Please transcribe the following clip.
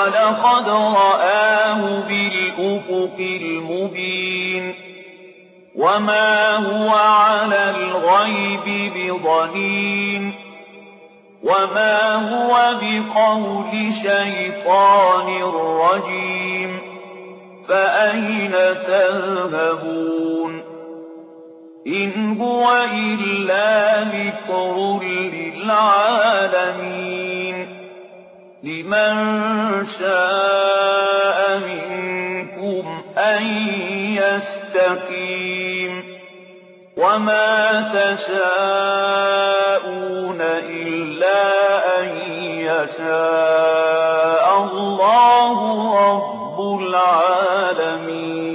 ولقد رآه بالأفق المبين وما هو على الغيب بضنين وما هو بقول شيطان رجيم فأين تذهبون إن هو إلا ذكر للعالمين لمن شاء منكم أن يستقيم وما تشاءون إلا أن يشاء الله رب العالمين